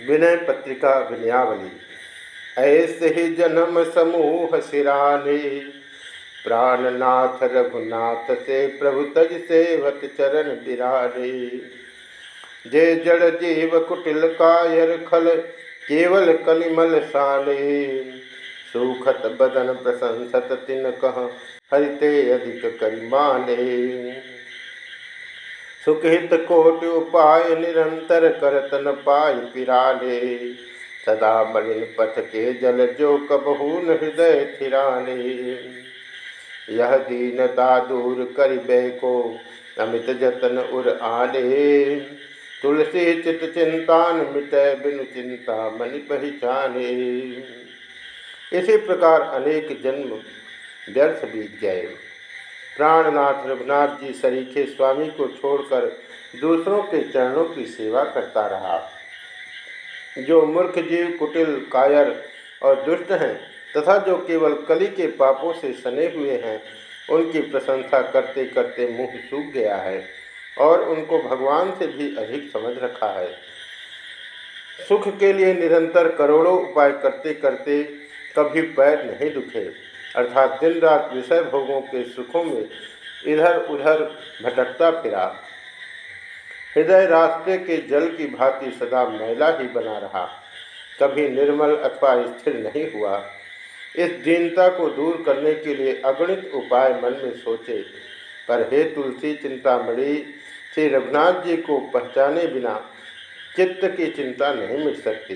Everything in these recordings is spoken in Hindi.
विनय पत्रिका विनयावली। ऐसे ही जन्म समूह सिराने। प्राणनाथ रघुनाथ से प्रभु तज सेवत चरण बिराने जे जड़ जीव कुटिल कायर खल, केवल कलिमल साले। सुखत बदन प्रशंसत तिन कह, हरिते अधिक करिमाने। सुखहित कोटि उपाय निरंतर करतन पाय पिराले। सदा मलिन पथ के जल जो कबहू हृदय थिराने यह दीनता दूर करिबे को अमित जतन उर आले। तुलसी चित चिंतान मिटे बिनु चिंता मनि पहचाने। इसी प्रकार अनेक जन्म व्यर्थ बीत गए। प्राणनाथ रघुनाथ जी सरीखे स्वामी को छोड़कर दूसरों के चरणों की सेवा करता रहा। जो मूर्ख जीव, कुटिल, कायर और दुष्ट हैं, तथा जो केवल कली के पापों से सने हुए हैं, उनकी प्रशंसा करते करते मुँह सूख गया है और उनको भगवान से भी अधिक समझ रखा है। सुख के लिए निरंतर करोड़ों उपाय करते करते कभी पैर नहीं दुखे। अर्थात दिन रात विषय भोगों के सुखों में इधर उधर भटकता फिरा। हृदय रास्ते के जल की भांति सदा मैला ही बना रहा। कभी निर्मल अथवा स्थिर नहीं हुआ। इस दीनता को दूर करने के लिए अगणित उपाय मन में सोचे। पर हे तुलसी चिंतामणि श्री रघुनाथ जी को पहचाने बिना चित्त की चिंता नहीं मिट सकती।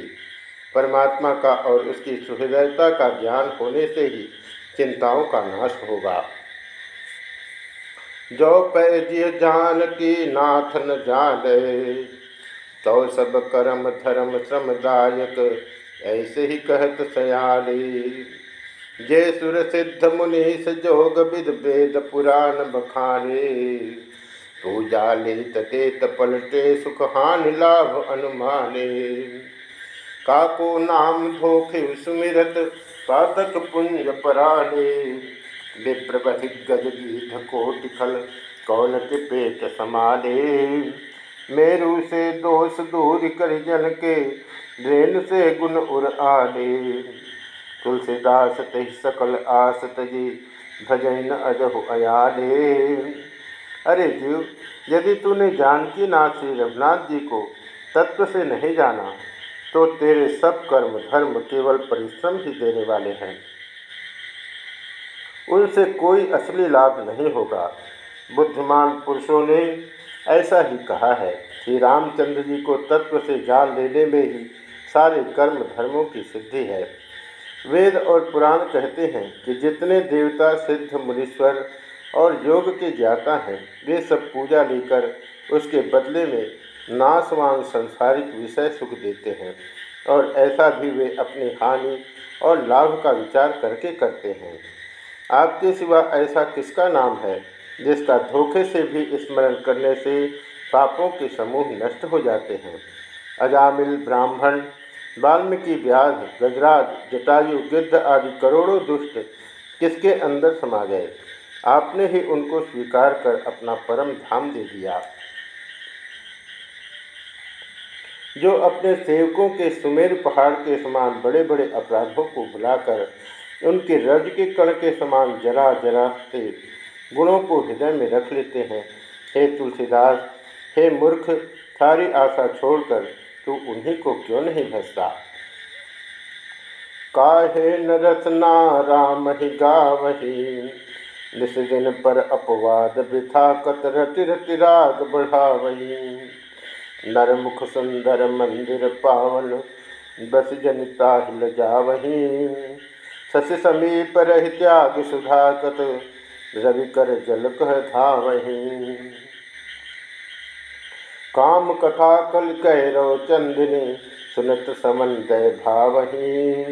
परमात्मा का और उसकी सुहृदयता का ज्ञान होने से ही चिंताओं का नाश होगा। जो पैजिय जान की नाथ न जाने तो सब कर्म, धर्म, श्रमदायक ऐसे ही कहत सयाली। जे सुर सिद्ध मुनीस जोग विद वेद पुराण बखाने पूजा लेत तेत पलटे सुख हानि लाभ अनुमाने। काको नाम धोखे सुमिरत पातक पुंज पराले विप्रपथिक गज गीध कोटि खल कौन के पेट समाले मेरु से दोष दूर कर जन के रेन से गुण उर आले तुलसीदास तही सकल आस तजी भजन अजहु अयाले अरे जीव, यदि तूने जानकी नाथ श्री रघुनाथ जी को तत्व से नहीं जाना तो तेरे सब कर्म धर्म केवल परिश्रम ही देने वाले हैं। उनसे कोई असली लाभ नहीं होगा। बुद्धिमान पुरुषों ने ऐसा ही कहा है। कि रामचंद्र जी को तत्व से जान लेने में ही सारे कर्म धर्मों की सिद्धि है। वेद और पुराण कहते हैं कि जितने देवता, सिद्ध, मुनीश्वर और योग के ज्ञाता हैं, वे सब पूजा लेकर उसके बदले में नाशवान संसारिक विषय सुख देते हैं और ऐसा भी वे अपनी हानि और लाभ का विचार करके करते हैं। आपके सिवा ऐसा किसका नाम है, जिसका धोखे से भी स्मरण करने से पापों के समूह नष्ट हो जाते हैं? अजामिल, ब्राह्मण, वाल्मीकि, व्याध, गजराज, जटायु, गिद्ध आदि करोड़ों दुष्ट किसके अंदर समा गए? आपने ही उनको स्वीकार कर अपना परम धाम दे दिया। जो अपने सेवकों के सुमेर पहाड़ के समान बड़े बड़े अपराधों को बुलाकर उनके रज के कण के समान जरा जरा से गुणों को हृदय में रख लेते हैं। हे तुलसीदास, हे मूर्ख सारी आशा छोड़कर तू उन्हीं को क्यों नहीं भसता? काहे न रसना राम ही गावही निस दिन पर अपवाद वृथा कत रति रति राग बढ़ावही। नरमुख सुंदर मंदिर पावन, बस जनिता हिल जावही। शशि समीप रह त्याग सुधाकत रवि कर जल कह धावही। काम कथा कल कह रो चंदिनी, सुनत समन दय भावही।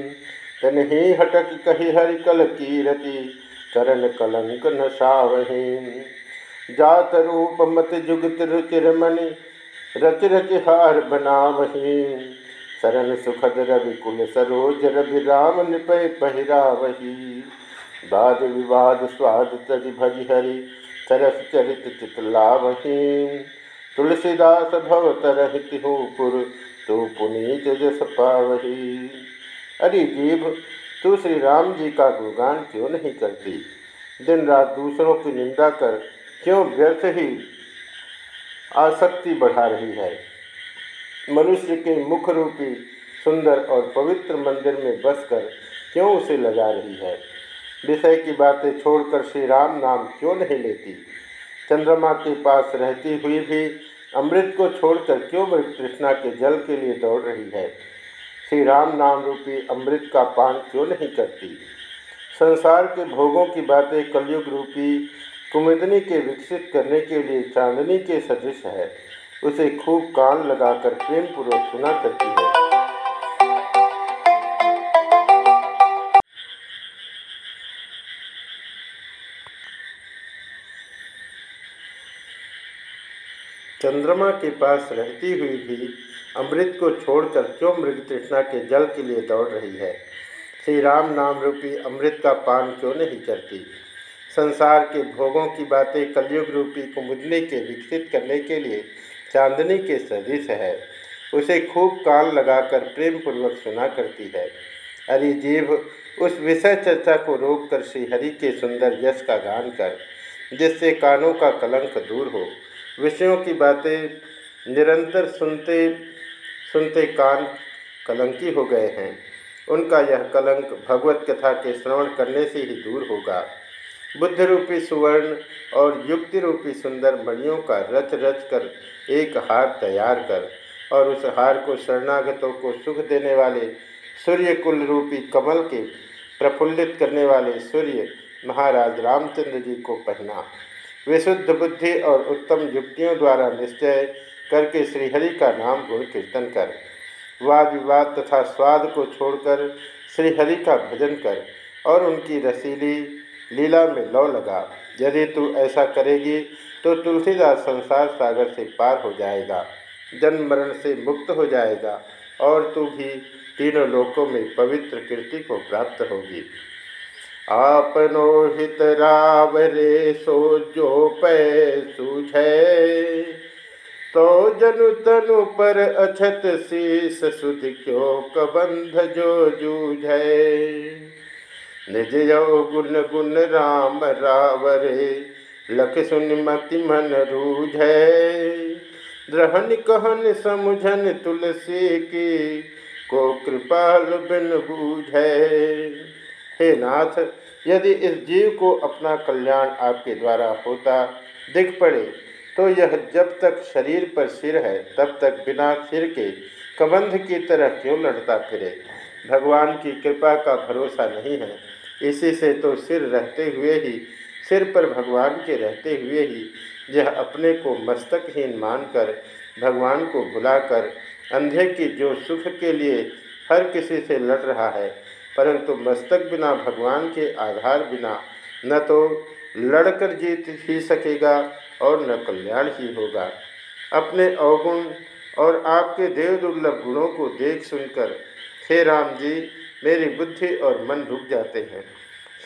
तन ही हटक कही हरि कल कीरति, चरण कलंक न सावही जात रूप मत जुगत रुचिरमणि रच रच हार बना वही शरण सुखद रवि कुल सरोज, रवि राम निपय पहिरा वही वाद विवाद स्वाद तज भज हरि, सरस चरित चितला वही तुलसीदास भव तरहित हो पुर तो पुनीत जस पावही अरे जीव तू श्री राम जी का गुणगान क्यों नहीं करती? दिन रात दूसरों की निंदा कर, क्यों व्यर्थ ही आसक्ति बढ़ा रही है। मनुष्य के मुख रूपी सुंदर और पवित्र मंदिर में बसकर क्यों उसे लगा रही है? विषय की बातें छोड़कर श्री राम नाम क्यों नहीं लेती? चंद्रमा के पास रहती हुई भी अमृत को छोड़कर क्यों मृत कृष्णा के जल के लिए दौड़ रही है? श्री राम नाम रूपी अमृत का पान क्यों नहीं करती? संसार के भोगों की बातें कलयुग रूपी कुमुदनी के विकसित करने के लिए चांदनी के सदृश है। उसे खूब कान लगाकर प्रेम पूर्वक सुना करती है। चंद्रमा के पास रहती हुई भी अमृत को छोड़कर क्यों मृग तृष्णा के जल के लिए दौड़ रही है? श्री राम नाम रूपी अमृत का पान क्यों नहीं करती? संसार के भोगों की बातें कलयुग रूपी कुमुदनी के विकसित करने के लिए चांदनी के सदृश है। उसे खूब कान लगाकर प्रेम पूर्वक सुना करती है। अरे जीव उस विषय चर्चा को रोक कर श्रीहरि के सुंदर यश का गान कर, जिससे कानों का कलंक दूर हो। विषयों की बातें निरंतर सुनते सुनते कान कलंकी हो गए हैं। उनका यह कलंक भगवत कथा के श्रवण करने से ही दूर होगा। बुद्ध रूपी सुवर्ण और युक्ति रूपी सुंदर मणियों का रच रच कर एक हार तैयार कर और उस हार को शरणागतों को सुख देने वाले सूर्य कुल रूपी कमल के प्रफुल्लित करने वाले सूर्य महाराज रामचंद्र जी को पहना। विशुद्ध बुद्धि और उत्तम युक्तियों द्वारा निश्चय करके श्रीहरि का नाम गुण कीर्तन कर। वाद विवाद तथा स्वाद को छोड़कर श्रीहरि का भजन कर और उनकी रसीली लीला में लौ लगा। यदि तू ऐसा करेगी तो तुलसीदास संसार सागर से पार हो जाएगा। जन्म मरण से मुक्त हो जाएगा और तू भी तीनों लोकों में पवित्र कीर्ति को प्राप्त होगी। आपनो हित रावरे सो जो पै सूझे तो जनु तनु पर अछत शीस सुध क्यों कबंध जो जूझे निज गुण गुण राम रावरे, लख सुन मति मन रूझे। द्रहन कहन समुझन तुलसी की, को कृपाल बिन बूझे। हे नाथ, यदि इस जीव को अपना कल्याण आपके द्वारा होता दिख पड़े तो यह जब तक शरीर पर सिर है, तब तक बिना सिर के कबंध की तरह क्यों लड़ता फिरे? भगवान की कृपा का भरोसा नहीं है। इसी से तो सिर रहते हुए ही, सिर पर भगवान के रहते हुए ही, यह अपने को मस्तकहीन मानकर, भगवान को भुलाकर, अंधे की जो सुख के लिए हर किसी से लड़ रहा है, परंतु मस्तक बिना भगवान के आधार बिना, न तो लड़कर जीत ही सकेगा और न कल्याण ही होगा। अपने अवगुण और आपके देव दुर्लभ गुणों को देख सुनकर, हे राम जी, मेरी बुद्धि और मन रुक जाते हैं।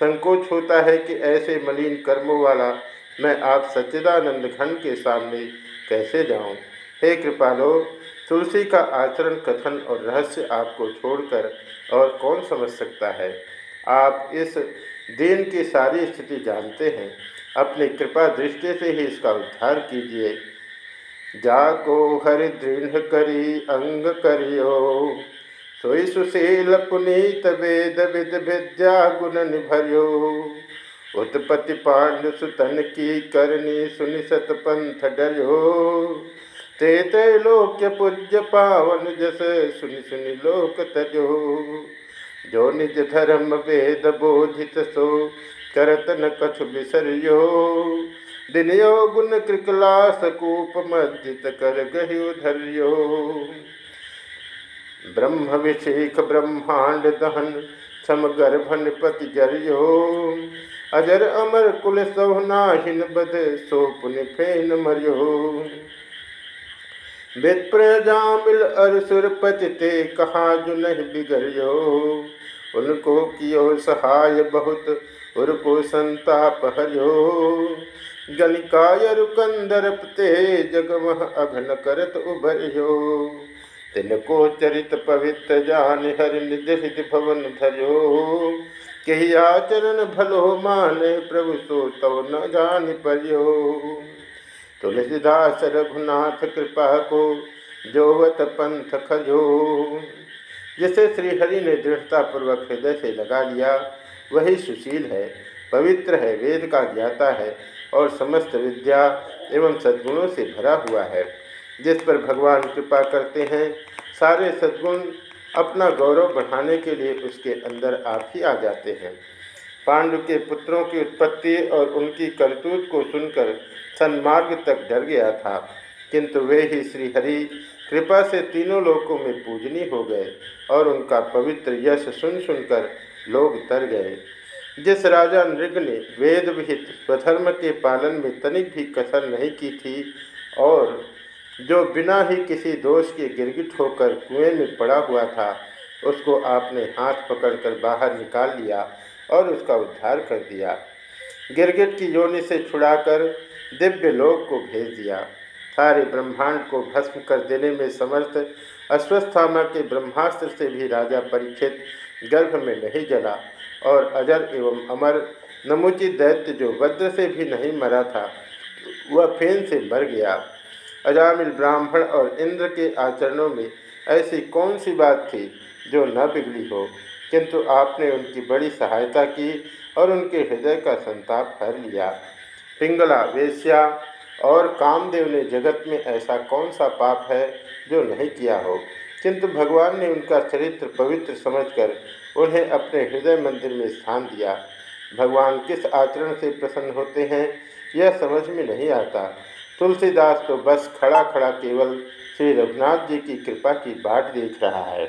संकोच होता है कि ऐसे मलिन कर्मों वाला मैं आप सच्चिदानंद घन के सामने कैसे जाऊँ? हे कृपालो, तुलसी का आचरण, कथन और रहस्य आपको छोड़कर और कौन समझ सकता है? आप इस दिन की सारी स्थिति जानते हैं। अपनी कृपा दृष्टि से ही इसका उद्धार कीजिए। जाको हरि दृढ़ करी, अंग करियो। सोई सुशील पुनीत वेद विद विद्या गुण निभरियो उत्पत्ति पांडु सुतन की करनी सुनि सत पंथ डरियो। ते लोक्य पूज्य पावन जस सुनि सुनि लोक तजो। जो निज धर्म वेद बोधित सो करत न कछु बिसरियो। दिनयो गुण कृकलास कूप मज्जित कर गहियो धरियो। ब्रह्म विषेक ब्रह्मांड दहन सम गर्भन पति जरियो अजर अमर कुल सोहनाहिन बद सो पुन फेन मरियो। विप्रजामिल अरसुर पतिते कहाँ जो नहीं बिगड़ियो उनको कियो सहाय बहुत, उनको संताप हरियो। गलिकाय रुकंदर ते जगमह अघन करत उभरियो। तिनको चरित पवित्र जान हरि हृदय भवन धरो कही आचरण भलो माने प्रभु सो तो न जान पर्यो। तुलसीदास रघुनाथ कृपा को जोवत पंथ खजो। जिसे श्रीहरि ने दृढ़ता पूर्वक हृदय से लगा लिया, वही सुशील है, पवित्र है, वेद का ज्ञाता है और समस्त विद्या एवं सद्गुणों से भरा हुआ है। जिस पर भगवान कृपा करते हैं, सारे सद्गुण अपना गौरव बढ़ाने के लिए उसके अंदर आप ही आ जाते हैं। पांडु के पुत्रों की उत्पत्ति और उनकी करतूत को सुनकर सन्मार्ग तक डर गया था, किंतु वे ही श्रीहरि कृपा से तीनों लोकों में पूजनी हो गए और उनका पवित्र यश सुन सुनकर लोग तर गए। जिस राजा नृग ने वेद विहित स्वधर्म के पालन में तनिक भी कसर नहीं की थी और जो बिना ही किसी दोष के गिरगिट होकर कुएँ में पड़ा हुआ था, उसको आपने हाथ पकड़कर बाहर निकाल लिया और उसका उद्धार कर दिया। गिरगिट की योनि से छुड़ाकर दिव्य लोक को भेज दिया। सारे ब्रह्मांड को भस्म कर देने में समर्थ अश्वस्थामा के ब्रह्मास्त्र से भी राजा परीक्षित गर्भ में नहीं जला और अजर एवं अमर नमुचित दैत्य जो वज्र से भी नहीं मरा था, वह फेन से मर गया। अजामिल ब्राह्मण और इंद्र के आचरणों में ऐसी कौन सी बात थी जो न बिगड़ी हो? किंतु आपने उनकी बड़ी सहायता की और उनके हृदय का संताप हर लिया। पिंगला, वेश्या और कामदेव ने जगत में ऐसा कौन सा पाप है जो नहीं किया हो? किंतु भगवान ने उनका चरित्र पवित्र समझकर उन्हें अपने हृदय मंदिर में स्थान दिया। भगवान किस आचरण से प्रसन्न होते हैं, यह समझ में नहीं आता। तुलसीदास तो बस खड़ा खड़ा केवल श्री रघुनाथ जी की कृपा की बाट देख रहा है।